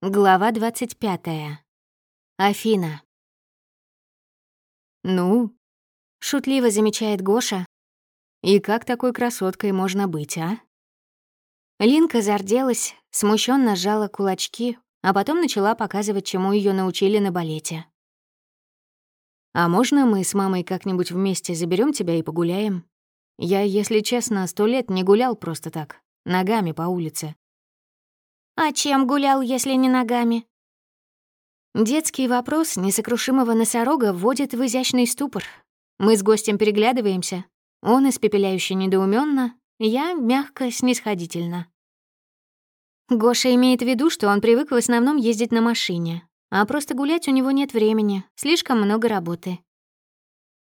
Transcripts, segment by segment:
Глава 25. Афина. «Ну?» — шутливо замечает Гоша. «И как такой красоткой можно быть, а?» Линка зарделась, смущенно сжала кулачки, а потом начала показывать, чему ее научили на балете. «А можно мы с мамой как-нибудь вместе заберем тебя и погуляем? Я, если честно, сто лет не гулял просто так, ногами по улице. «А чем гулял, если не ногами?» Детский вопрос несокрушимого носорога вводит в изящный ступор. Мы с гостем переглядываемся. Он испепеляюще недоуменно, я мягко снисходительно. Гоша имеет в виду, что он привык в основном ездить на машине, а просто гулять у него нет времени, слишком много работы.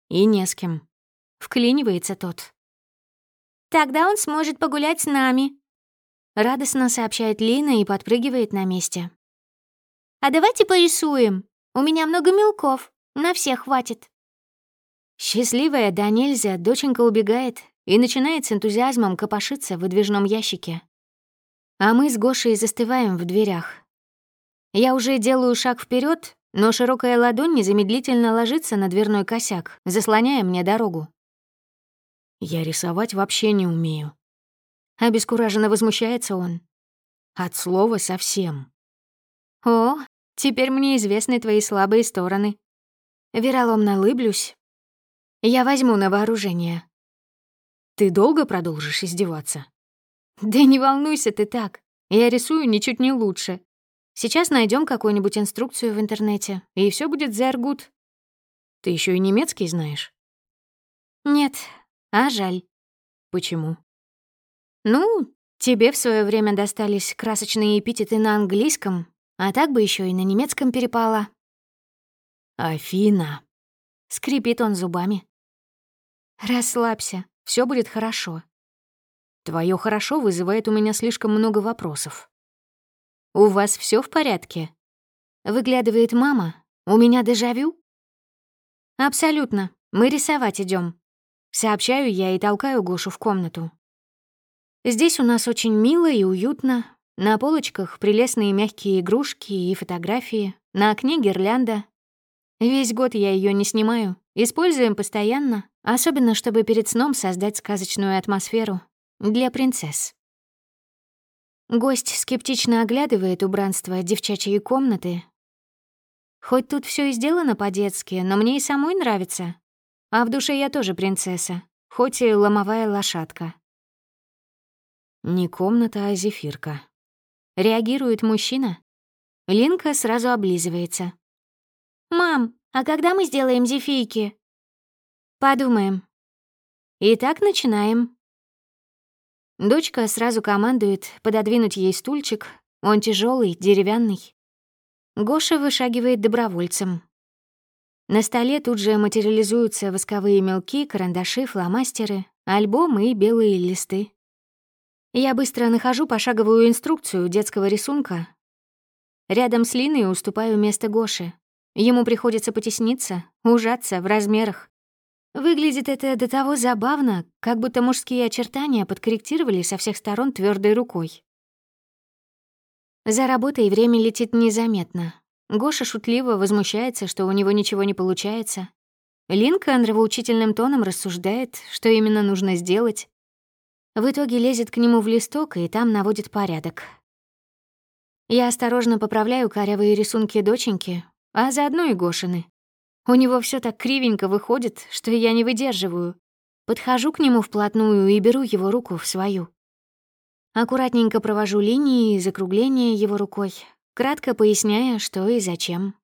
И не с кем. Вклинивается тот. «Тогда он сможет погулять с нами», Радостно сообщает Лина и подпрыгивает на месте. «А давайте порисуем. У меня много мелков. На всех хватит». Счастливая да нельзя, доченька убегает и начинает с энтузиазмом копошиться в выдвижном ящике. А мы с Гошей застываем в дверях. Я уже делаю шаг вперед, но широкая ладонь незамедлительно ложится на дверной косяк, заслоняя мне дорогу. Я рисовать вообще не умею. Обескураженно возмущается он. От слова совсем. О, теперь мне известны твои слабые стороны. Вероломно лыблюсь. Я возьму на вооружение. Ты долго продолжишь издеваться? Да не волнуйся ты так. Я рисую ничуть не лучше. Сейчас найдем какую-нибудь инструкцию в интернете, и все будет зергут. Ты еще и немецкий знаешь? Нет, а жаль. Почему? Ну, тебе в свое время достались красочные эпитеты на английском, а так бы еще и на немецком перепало. Афина. Скрипит он зубами. Расслабься, все будет хорошо. Твое хорошо вызывает у меня слишком много вопросов. У вас все в порядке? Выглядывает мама. У меня дежавю? Абсолютно. Мы рисовать идем. Сообщаю я и толкаю Гошу в комнату. Здесь у нас очень мило и уютно. На полочках прелестные мягкие игрушки и фотографии, на окне гирлянда. Весь год я ее не снимаю, используем постоянно, особенно чтобы перед сном создать сказочную атмосферу для принцесс. Гость скептично оглядывает убранство девчачьей комнаты. Хоть тут все и сделано по-детски, но мне и самой нравится. А в душе я тоже принцесса, хоть и ломовая лошадка. Не комната, а зефирка. Реагирует мужчина. Линка сразу облизывается. «Мам, а когда мы сделаем зефийки?» «Подумаем». Итак, начинаем. Дочка сразу командует пододвинуть ей стульчик. Он тяжелый, деревянный. Гоша вышагивает добровольцем. На столе тут же материализуются восковые мелки, карандаши, фломастеры, альбомы и белые листы. Я быстро нахожу пошаговую инструкцию детского рисунка. Рядом с Линой уступаю место Гоше. Ему приходится потесниться, ужаться в размерах. Выглядит это до того забавно, как будто мужские очертания подкорректировали со всех сторон твердой рукой. За работой время летит незаметно. Гоша шутливо возмущается, что у него ничего не получается. Линка нравоучительным тоном рассуждает, что именно нужно сделать. В итоге лезет к нему в листок и там наводит порядок. Я осторожно поправляю корявые рисунки доченьки, а заодно и Гошины. У него все так кривенько выходит, что я не выдерживаю. Подхожу к нему вплотную и беру его руку в свою. Аккуратненько провожу линии и закругления его рукой, кратко поясняя, что и зачем.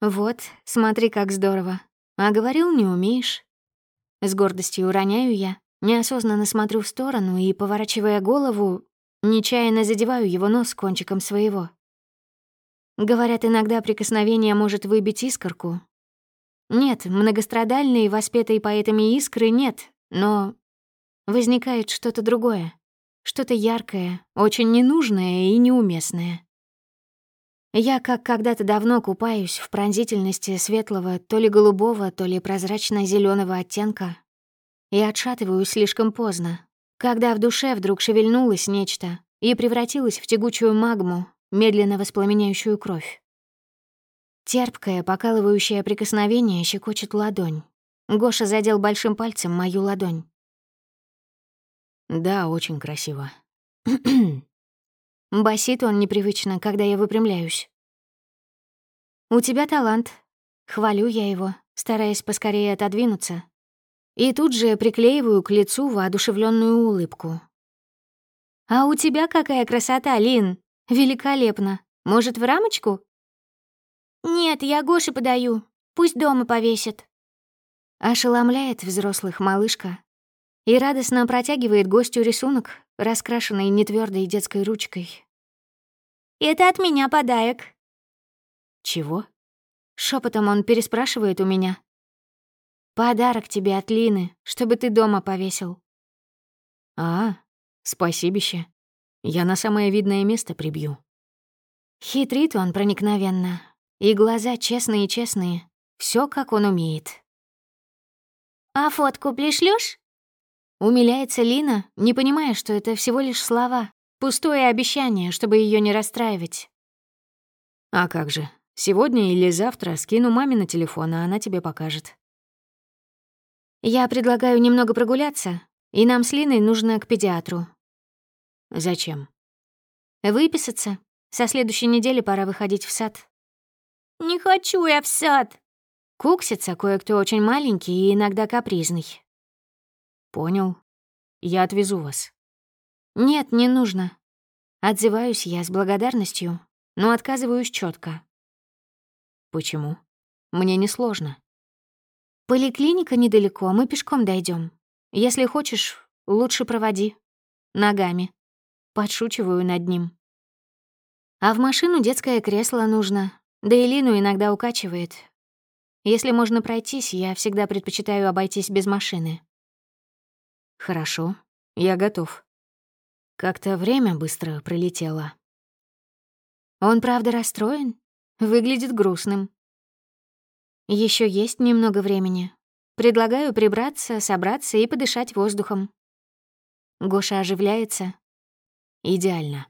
«Вот, смотри, как здорово. А говорил, не умеешь». С гордостью роняю я, Неосознанно смотрю в сторону и, поворачивая голову, нечаянно задеваю его нос кончиком своего. Говорят, иногда прикосновение может выбить искорку. Нет, многострадальной, воспетой поэтами искры нет, но возникает что-то другое, что-то яркое, очень ненужное и неуместное. Я, как когда-то давно, купаюсь в пронзительности светлого, то ли голубого, то ли прозрачно зеленого оттенка, и отшатываю слишком поздно, когда в душе вдруг шевельнулось нечто, и превратилась в тягучую магму, медленно воспламеняющую кровь. Терпкое, покалывающее прикосновение щекочет ладонь. Гоша задел большим пальцем мою ладонь. «Да, очень красиво». Басит он непривычно, когда я выпрямляюсь. «У тебя талант». Хвалю я его, стараясь поскорее отодвинуться. И тут же приклеиваю к лицу воодушевленную улыбку. «А у тебя какая красота, Лин! Великолепно! Может, в рамочку?» «Нет, я Гоше подаю. Пусть дома повесит». Ошеломляет взрослых малышка и радостно протягивает гостю рисунок, раскрашенный нетвёрдой детской ручкой. «Это от меня подарок». «Чего?» Шепотом он переспрашивает у меня. «Подарок тебе от Лины, чтобы ты дома повесил». «А, спасибище. Я на самое видное место прибью». Хитрит он проникновенно, и глаза честные-честные, все как он умеет. «А фотку пришлёшь?» Умиляется Лина, не понимая, что это всего лишь слова, пустое обещание, чтобы ее не расстраивать. «А как же, сегодня или завтра скину маме на телефон, а она тебе покажет». «Я предлагаю немного прогуляться, и нам с Линой нужно к педиатру». «Зачем?» «Выписаться. Со следующей недели пора выходить в сад». «Не хочу я в сад!» Куксится кое-кто очень маленький и иногда капризный. «Понял. Я отвезу вас». «Нет, не нужно». Отзываюсь я с благодарностью, но отказываюсь четко. «Почему? Мне несложно». «Поликлиника недалеко, мы пешком дойдем. Если хочешь, лучше проводи. Ногами». Подшучиваю над ним. А в машину детское кресло нужно, да и Лину иногда укачивает. Если можно пройтись, я всегда предпочитаю обойтись без машины. Хорошо, я готов. Как-то время быстро пролетело. Он правда расстроен? Выглядит грустным. Еще есть немного времени. Предлагаю прибраться, собраться и подышать воздухом. Гоша оживляется. Идеально.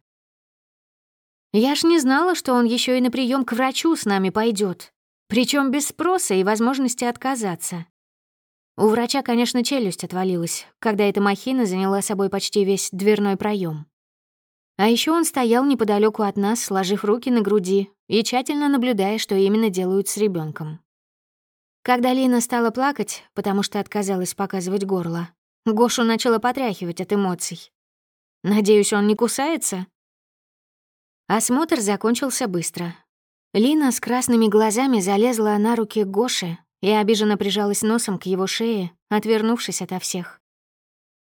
Я ж не знала, что он еще и на прием к врачу с нами пойдет, причем без спроса и возможности отказаться. У врача, конечно, челюсть отвалилась, когда эта махина заняла собой почти весь дверной проем. А еще он стоял неподалеку от нас, сложив руки на груди и тщательно наблюдая, что именно делают с ребенком. Когда Лина стала плакать, потому что отказалась показывать горло, Гошу начала потряхивать от эмоций. Надеюсь, он не кусается? Осмотр закончился быстро. Лина с красными глазами залезла на руки Гоши и обиженно прижалась носом к его шее, отвернувшись ото всех.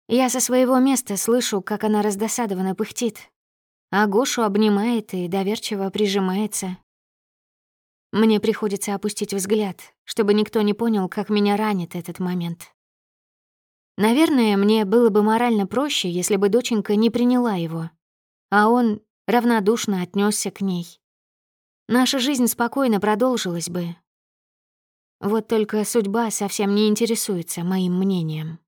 Я со своего места слышу, как она раздосадованно пыхтит, а Гошу обнимает и доверчиво прижимается. Мне приходится опустить взгляд, чтобы никто не понял, как меня ранит этот момент. Наверное, мне было бы морально проще, если бы доченька не приняла его, а он равнодушно отнесся к ней. Наша жизнь спокойно продолжилась бы. Вот только судьба совсем не интересуется моим мнением.